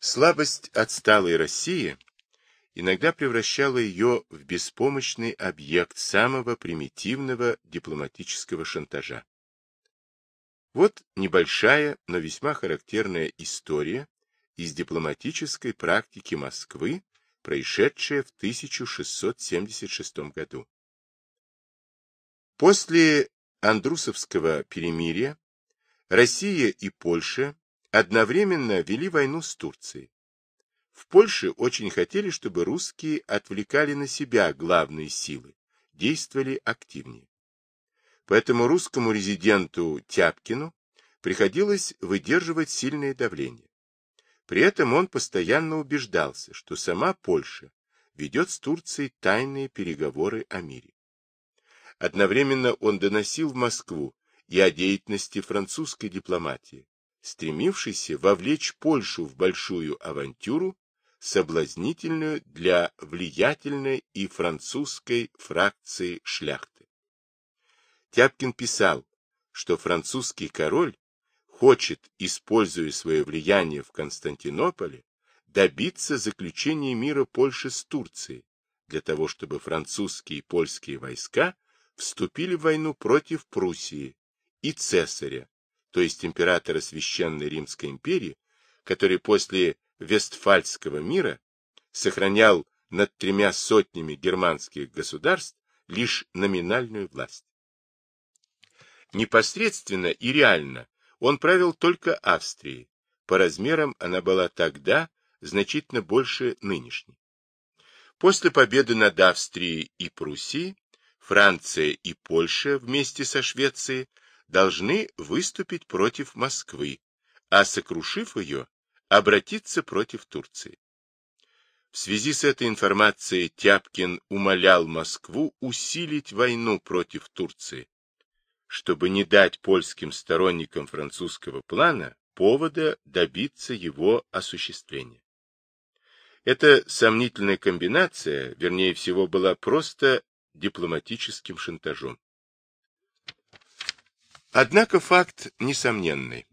Слабость отсталой России иногда превращала ее в беспомощный объект самого примитивного дипломатического шантажа. Вот небольшая, но весьма характерная история из дипломатической практики Москвы, происшедшая в 1676 году. После Андрусовского перемирия Россия и Польша одновременно вели войну с Турцией. В Польше очень хотели, чтобы русские отвлекали на себя главные силы, действовали активнее. Поэтому русскому резиденту Тяпкину приходилось выдерживать сильное давление. При этом он постоянно убеждался, что сама Польша ведет с Турцией тайные переговоры о мире. Одновременно он доносил в Москву и о деятельности французской дипломатии, стремившейся вовлечь Польшу в большую авантюру, соблазнительную для влиятельной и французской фракции шляхты. Тяпкин писал, что французский король хочет, используя свое влияние в Константинополе, добиться заключения мира Польши с Турцией, для того, чтобы французские и польские войска вступили в войну против Пруссии и Цесаря, то есть императора Священной Римской империи, который после Вестфальского мира сохранял над тремя сотнями германских государств лишь номинальную власть. Непосредственно и реально он правил только Австрией. По размерам она была тогда значительно больше нынешней. После победы над Австрией и Пруссией Франция и Польша вместе со Швецией должны выступить против Москвы, а сокрушив ее, обратиться против Турции. В связи с этой информацией Тяпкин умолял Москву усилить войну против Турции, чтобы не дать польским сторонникам французского плана повода добиться его осуществления. Эта сомнительная комбинация, вернее всего, была просто дипломатическим шантажом. Однако факт несомненный.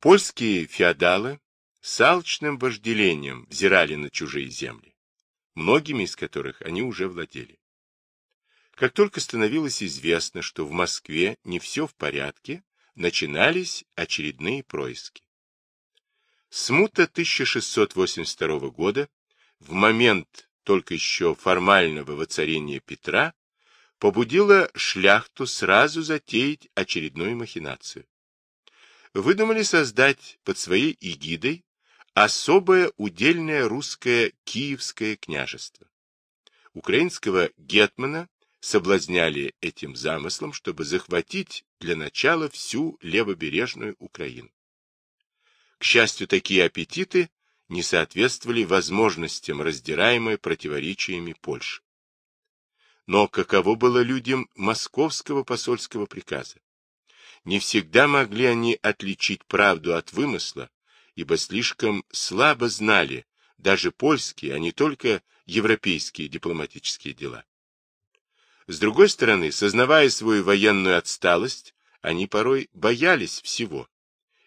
Польские феодалы с алчным вожделением взирали на чужие земли, многими из которых они уже владели. Как только становилось известно, что в Москве не все в порядке, начинались очередные происки. Смута 1682 года, в момент только еще формального воцарения Петра, побудила шляхту сразу затеять очередную махинацию. Выдумали создать под своей эгидой особое удельное русское Киевское княжество. Украинского гетмана соблазняли этим замыслом, чтобы захватить для начала всю левобережную Украину. К счастью, такие аппетиты не соответствовали возможностям, раздираемой противоречиями Польши. Но каково было людям московского посольского приказа? Не всегда могли они отличить правду от вымысла, ибо слишком слабо знали даже польские, а не только европейские дипломатические дела. С другой стороны, сознавая свою военную отсталость, они порой боялись всего,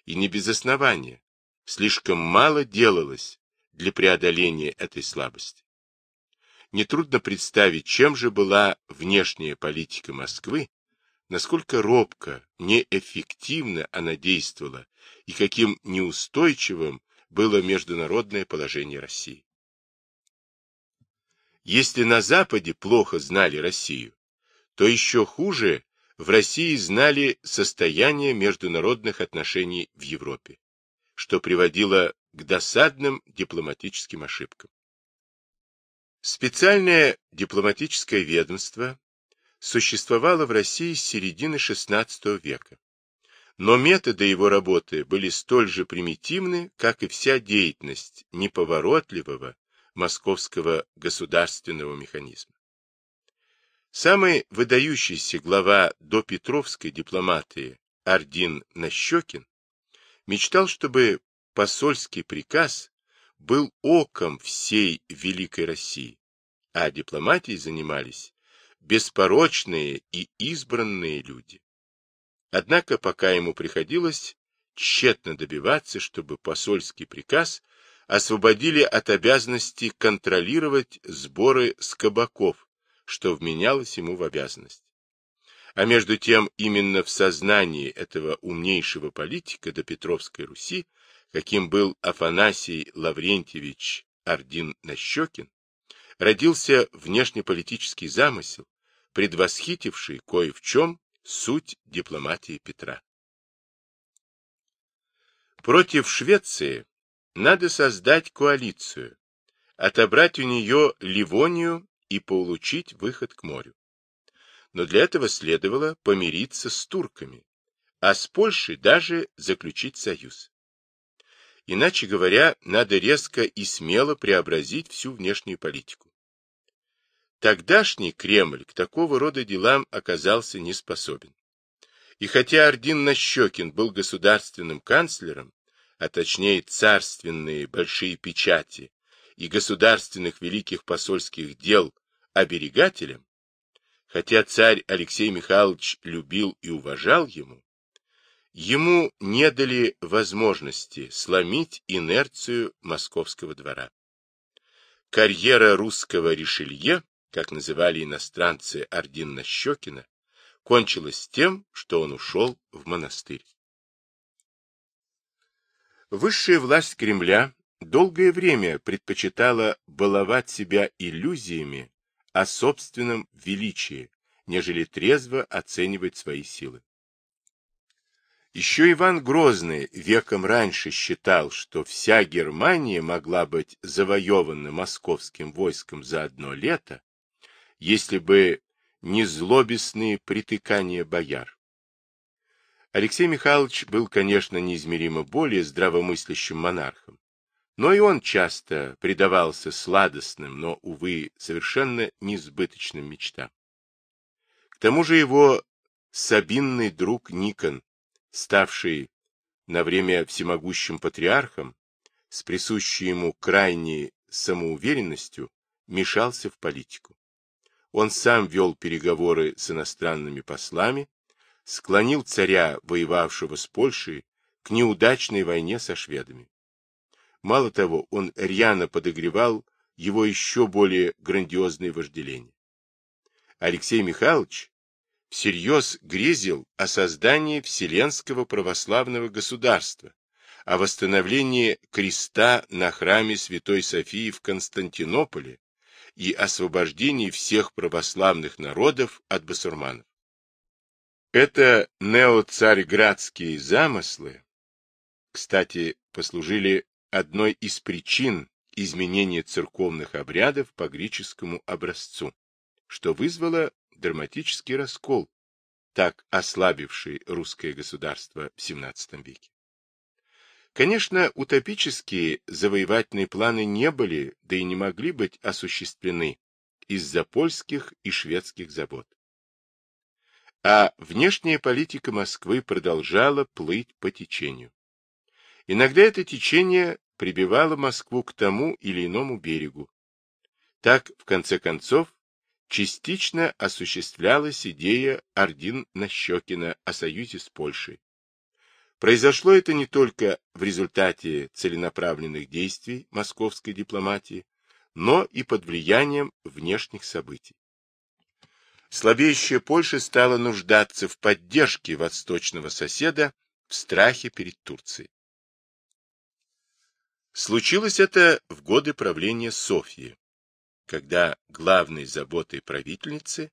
и не без основания, слишком мало делалось для преодоления этой слабости. Нетрудно представить, чем же была внешняя политика Москвы, насколько робко, неэффективно она действовала и каким неустойчивым было международное положение России. Если на Западе плохо знали Россию, то еще хуже в России знали состояние международных отношений в Европе что приводило к досадным дипломатическим ошибкам. Специальное дипломатическое ведомство существовало в России с середины XVI века, но методы его работы были столь же примитивны, как и вся деятельность неповоротливого московского государственного механизма. Самый выдающийся глава допетровской дипломатии Ардин Нащекин мечтал, чтобы посольский приказ был оком всей Великой России, а дипломатией занимались беспорочные и избранные люди. Однако пока ему приходилось тщетно добиваться, чтобы посольский приказ освободили от обязанности контролировать сборы с кабаков, что вменялось ему в обязанность. А между тем, именно в сознании этого умнейшего политика до Петровской Руси, каким был Афанасий Лаврентьевич Ордин-Нащекин, родился внешнеполитический замысел, предвосхитивший кое в чем суть дипломатии Петра. Против Швеции надо создать коалицию, отобрать у нее Ливонию и получить выход к морю. Но для этого следовало помириться с турками, а с Польшей даже заключить союз. Иначе говоря, надо резко и смело преобразить всю внешнюю политику. Тогдашний Кремль к такого рода делам оказался не способен. И хотя Ордин Нащекин был государственным канцлером, а точнее царственные большие печати и государственных великих посольских дел оберегателем, хотя царь Алексей Михайлович любил и уважал ему, ему не дали возможности сломить инерцию московского двора. Карьера русского Ришелье, как называли иностранцы Ордин Нащекина, кончилась тем, что он ушел в монастырь. Высшая власть Кремля долгое время предпочитала баловать себя иллюзиями о собственном величии, нежели трезво оценивать свои силы. Еще Иван Грозный веком раньше считал, что вся Германия могла быть завоевана московским войском за одно лето, если бы не злобесные притыкания бояр. Алексей Михайлович был, конечно, неизмеримо более здравомыслящим монархом, но и он часто предавался сладостным, но, увы, совершенно несбыточным мечтам. К тому же его сабинный друг Никон, ставший на время всемогущим патриархом, с присущей ему крайней самоуверенностью, мешался в политику. Он сам вел переговоры с иностранными послами, склонил царя, воевавшего с Польшей, к неудачной войне со шведами. Мало того, он рьяно подогревал его еще более грандиозные вожделения. Алексей Михайлович всерьез грезил о создании Вселенского православного государства, о восстановлении креста на храме Святой Софии в Константинополе и освобождении всех православных народов от басурманов. Это неоцарьградские замыслы, кстати, послужили одной из причин изменения церковных обрядов по греческому образцу, что вызвало драматический раскол, так ослабивший русское государство в XVII веке. Конечно, утопические завоевательные планы не были, да и не могли быть осуществлены из-за польских и шведских забот а внешняя политика Москвы продолжала плыть по течению. Иногда это течение прибивало Москву к тому или иному берегу. Так, в конце концов, частично осуществлялась идея Ордин-Нащекина о союзе с Польшей. Произошло это не только в результате целенаправленных действий московской дипломатии, но и под влиянием внешних событий. Слабеющая Польша стала нуждаться в поддержке восточного соседа в страхе перед Турцией. Случилось это в годы правления Софьи, когда главной заботой правительницы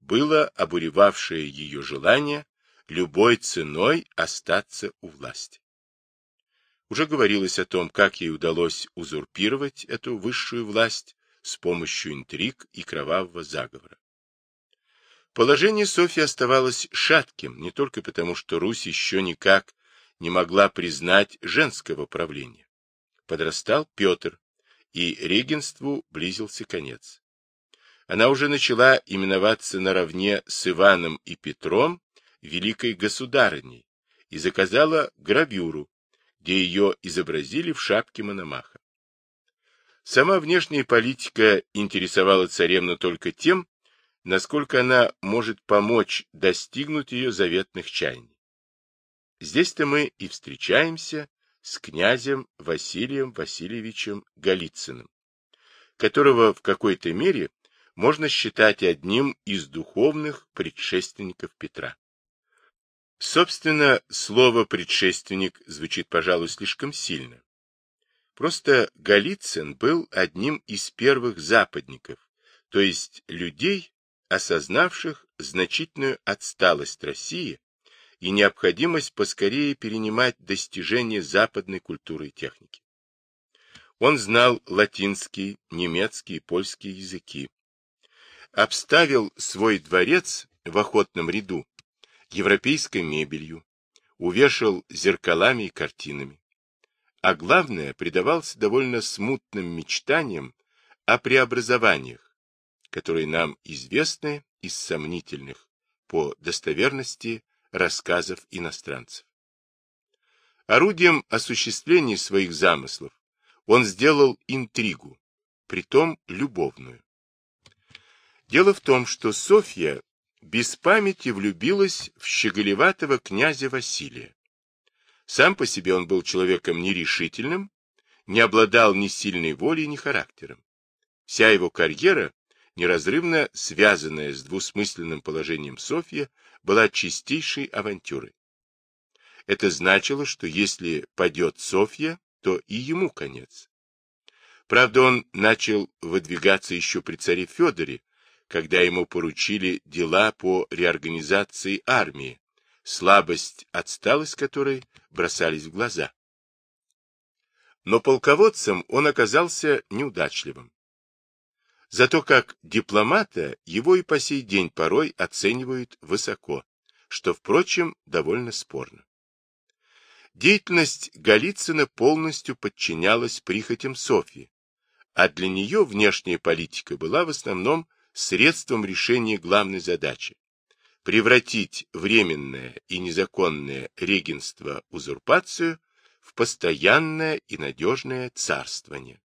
было обуревавшее ее желание любой ценой остаться у власти. Уже говорилось о том, как ей удалось узурпировать эту высшую власть с помощью интриг и кровавого заговора. Положение Софьи оставалось шатким, не только потому, что Русь еще никак не могла признать женского правления. Подрастал Петр, и регенству близился конец. Она уже начала именоваться наравне с Иваном и Петром великой государыней и заказала гравюру, где ее изобразили в шапке Мономаха. Сама внешняя политика интересовала царевну только тем, насколько она может помочь достигнуть ее заветных чаяний. Здесь-то мы и встречаемся с князем Василием Васильевичем Голицыным, которого в какой-то мере можно считать одним из духовных предшественников Петра. Собственно, слово «предшественник» звучит, пожалуй, слишком сильно. Просто Голицын был одним из первых западников, то есть людей, осознавших значительную отсталость России и необходимость поскорее перенимать достижения западной культуры и техники. Он знал латинский, немецкий и польский языки. Обставил свой дворец в охотном ряду европейской мебелью, увешал зеркалами и картинами. А главное, предавался довольно смутным мечтаниям о преобразованиях, которые нам известны из сомнительных по достоверности рассказов иностранцев. Орудием осуществления своих замыслов он сделал интригу, притом любовную. Дело в том, что Софья без памяти влюбилась в щеголеватого князя Василия. Сам по себе он был человеком нерешительным, не обладал ни сильной волей, ни характером. Вся его карьера, неразрывно связанная с двусмысленным положением Софья, была чистейшей авантюрой. Это значило, что если падет Софья, то и ему конец. Правда, он начал выдвигаться еще при царе Федоре, когда ему поручили дела по реорганизации армии, слабость, отсталость которой бросались в глаза. Но полководцем он оказался неудачливым. Зато как дипломата его и по сей день порой оценивают высоко, что, впрочем, довольно спорно. Деятельность Голицына полностью подчинялась прихотям Софьи, а для нее внешняя политика была в основном средством решения главной задачи – превратить временное и незаконное регенство-узурпацию в постоянное и надежное царствование.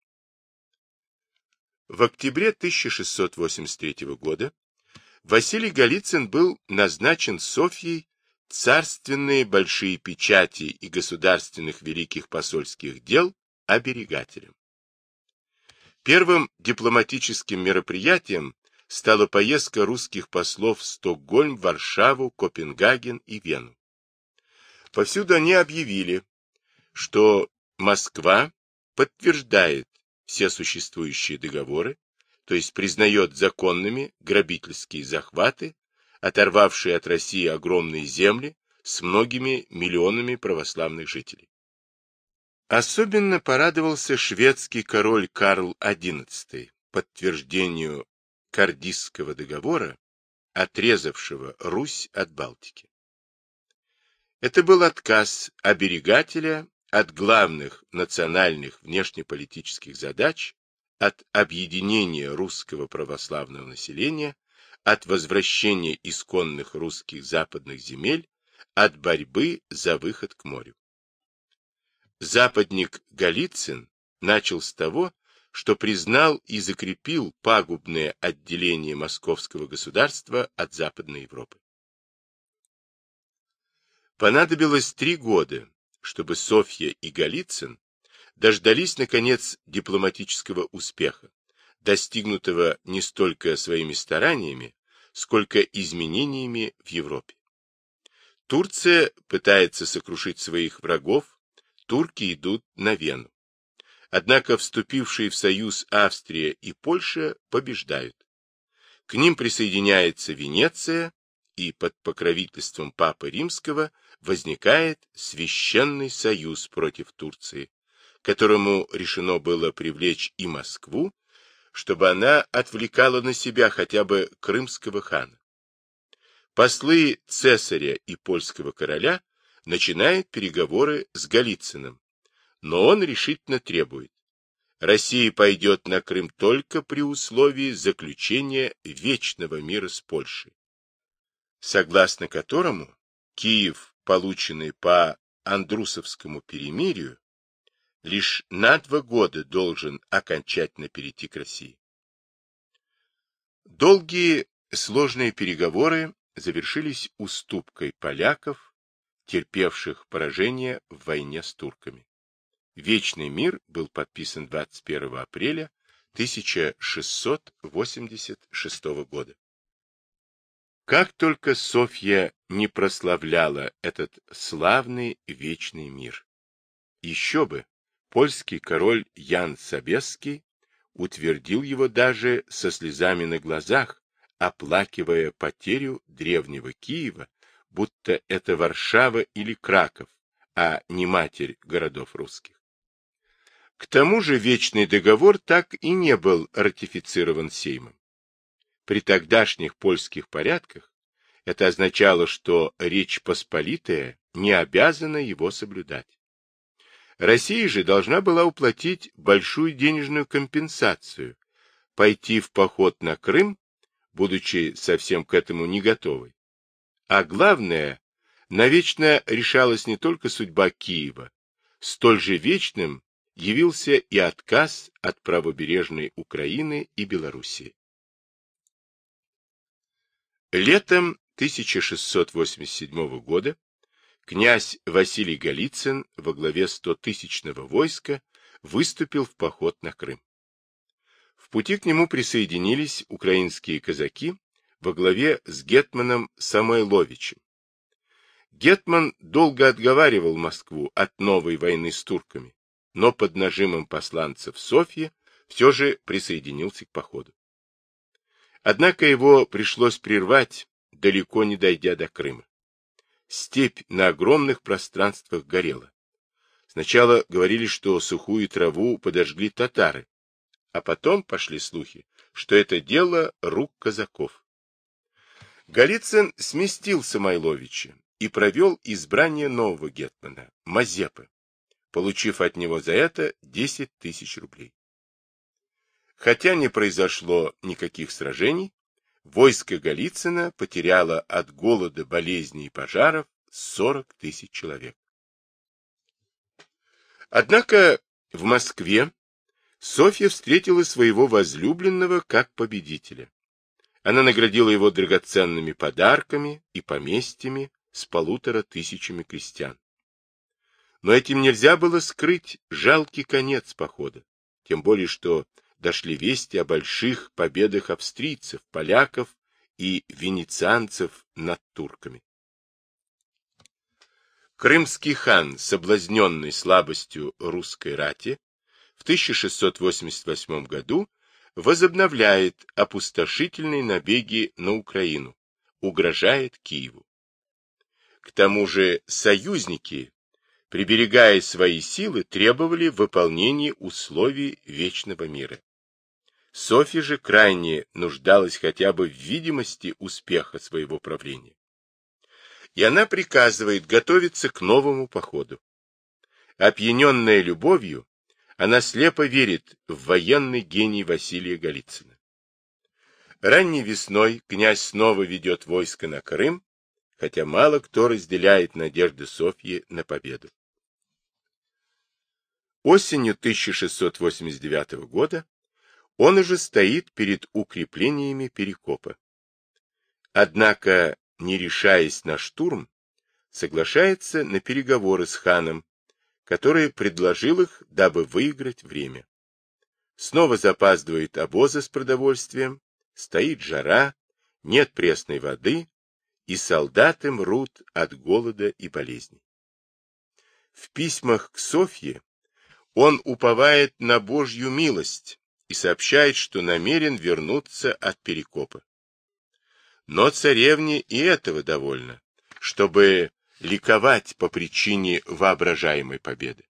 В октябре 1683 года Василий Голицын был назначен Софьей царственные большие печати и государственных великих посольских дел оберегателем. Первым дипломатическим мероприятием стала поездка русских послов в Стокгольм, Варшаву, Копенгаген и Вену. Повсюду они объявили, что Москва подтверждает все существующие договоры, то есть признает законными грабительские захваты, оторвавшие от России огромные земли с многими миллионами православных жителей. Особенно порадовался шведский король Карл XI подтверждению Кардисского договора, отрезавшего Русь от Балтики. Это был отказ оберегателя от главных национальных внешнеполитических задач, от объединения русского православного населения, от возвращения исконных русских западных земель, от борьбы за выход к морю. Западник Голицын начал с того, что признал и закрепил пагубное отделение московского государства от Западной Европы. Понадобилось три года, чтобы Софья и Голицын дождались, наконец, дипломатического успеха, достигнутого не столько своими стараниями, сколько изменениями в Европе. Турция пытается сокрушить своих врагов, турки идут на Вену. Однако вступившие в союз Австрия и Польша побеждают. К ним присоединяется Венеция, и под покровительством Папы Римского возникает Священный союз против Турции, которому решено было привлечь и Москву, чтобы она отвлекала на себя хотя бы крымского хана. Послы цесаря и польского короля начинают переговоры с Голицыным, но он решительно требует. Россия пойдет на Крым только при условии заключения вечного мира с Польшей, согласно которому Киев, полученный по Андрусовскому перемирию, лишь на два года должен окончательно перейти к России. Долгие сложные переговоры завершились уступкой поляков, терпевших поражение в войне с турками. Вечный мир был подписан 21 апреля 1686 года. Как только Софья не прославляла этот славный вечный мир. Еще бы, польский король Ян Собесский утвердил его даже со слезами на глазах, оплакивая потерю древнего Киева, будто это Варшава или Краков, а не матерь городов русских. К тому же Вечный договор так и не был ратифицирован Сеймом. При тогдашних польских порядках это означало, что Речь Посполитая не обязана его соблюдать. Россия же должна была уплатить большую денежную компенсацию, пойти в поход на Крым, будучи совсем к этому не готовой. А главное, навечно решалась не только судьба Киева, столь же вечным явился и отказ от правобережной Украины и Белоруссии. Летом 1687 года князь Василий Голицын во главе 100-тысячного войска выступил в поход на Крым. В пути к нему присоединились украинские казаки во главе с гетманом Самойловичем. Гетман долго отговаривал Москву от новой войны с турками, но под нажимом посланцев Софьи все же присоединился к походу. Однако его пришлось прервать, далеко не дойдя до Крыма. Степь на огромных пространствах горела. Сначала говорили, что сухую траву подожгли татары, а потом пошли слухи, что это дело рук казаков. Голицын сместил Самойловича и провел избрание нового гетмана, Мазепы получив от него за это 10 тысяч рублей. Хотя не произошло никаких сражений, войско Голицына потеряло от голода, болезней и пожаров 40 тысяч человек. Однако в Москве Софья встретила своего возлюбленного как победителя. Она наградила его драгоценными подарками и поместьями с полутора тысячами крестьян. Но этим нельзя было скрыть жалкий конец похода, тем более что дошли вести о больших победах австрийцев, поляков и венецианцев над турками. Крымский хан, соблазненный слабостью русской рати, в 1688 году возобновляет опустошительные набеги на Украину, угрожает Киеву. К тому же союзники приберегая свои силы, требовали выполнения условий вечного мира. Софья же крайне нуждалась хотя бы в видимости успеха своего правления. И она приказывает готовиться к новому походу. Опьяненная любовью, она слепо верит в военный гений Василия Голицына. Ранней весной князь снова ведет войско на Крым, хотя мало кто разделяет надежды Софьи на победу. Осенью 1689 года он уже стоит перед укреплениями Перекопа. Однако, не решаясь на штурм, соглашается на переговоры с ханом, который предложил их, дабы выиграть время. Снова запаздывает обозы с продовольствием, стоит жара, нет пресной воды, и солдаты мрут от голода и болезней. В письмах к Софье он уповает на Божью милость и сообщает, что намерен вернуться от Перекопа. Но царевне и этого довольно, чтобы ликовать по причине воображаемой победы.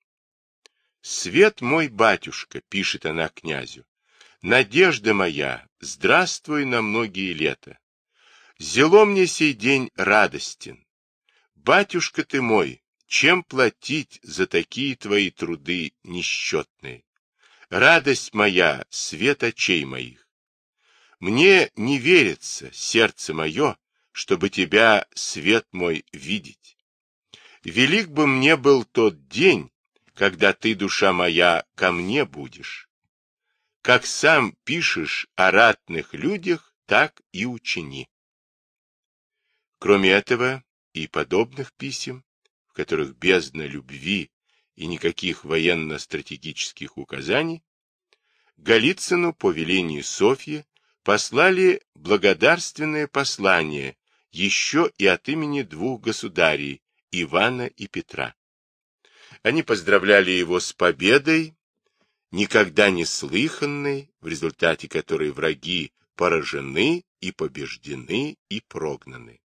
«Свет мой, батюшка», — пишет она князю, — «надежда моя, здравствуй на многие лета. Зело мне сей день радостен. Батюшка ты мой, чем платить за такие твои труды несчетные? Радость моя, свет очей моих. Мне не верится, сердце мое, чтобы тебя, свет мой, видеть. Велик бы мне был тот день, когда ты, душа моя, ко мне будешь. Как сам пишешь о ратных людях, так и учини. Кроме этого и подобных писем, в которых бездна любви и никаких военно-стратегических указаний, Голицыну по велению Софьи послали благодарственное послание еще и от имени двух государей, Ивана и Петра. Они поздравляли его с победой, никогда не слыханной, в результате которой враги поражены и побеждены и прогнаны.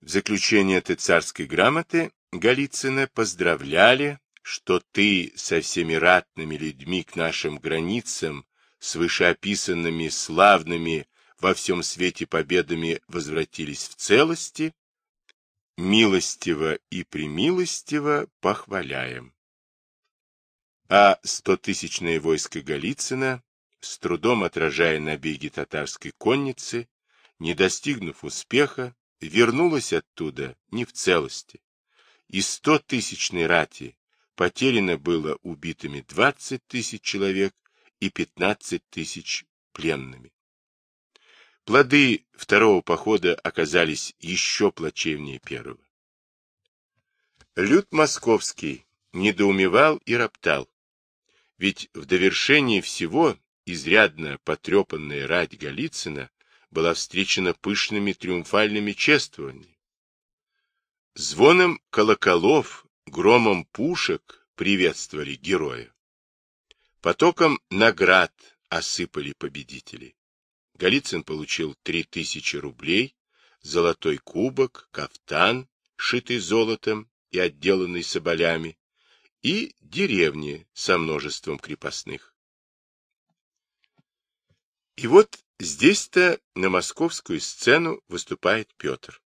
В заключение этой царской грамоты Голицына поздравляли, что ты со всеми ратными людьми к нашим границам, с вышеописанными славными во всем свете победами возвратились в целости, милостиво и премилостиво похваляем. А стотысячное войско Голицына, с трудом отражая набеги татарской конницы, не достигнув успеха, вернулось оттуда не в целости. Из стотысячной рати потеряно было убитыми двадцать тысяч человек и пятнадцать тысяч пленными. Плоды второго похода оказались еще плачевнее первого. Люд московский недоумевал и роптал, ведь в довершении всего изрядно потрепанная рать Голицына была встречена пышными триумфальными чествованиями. Звоном колоколов, громом пушек приветствовали героя. Потоком наград осыпали победителей. Голицын получил три тысячи рублей, золотой кубок, кафтан, шитый золотом и отделанный соболями, и деревни со множеством крепостных. И вот здесь-то на московскую сцену выступает Петр.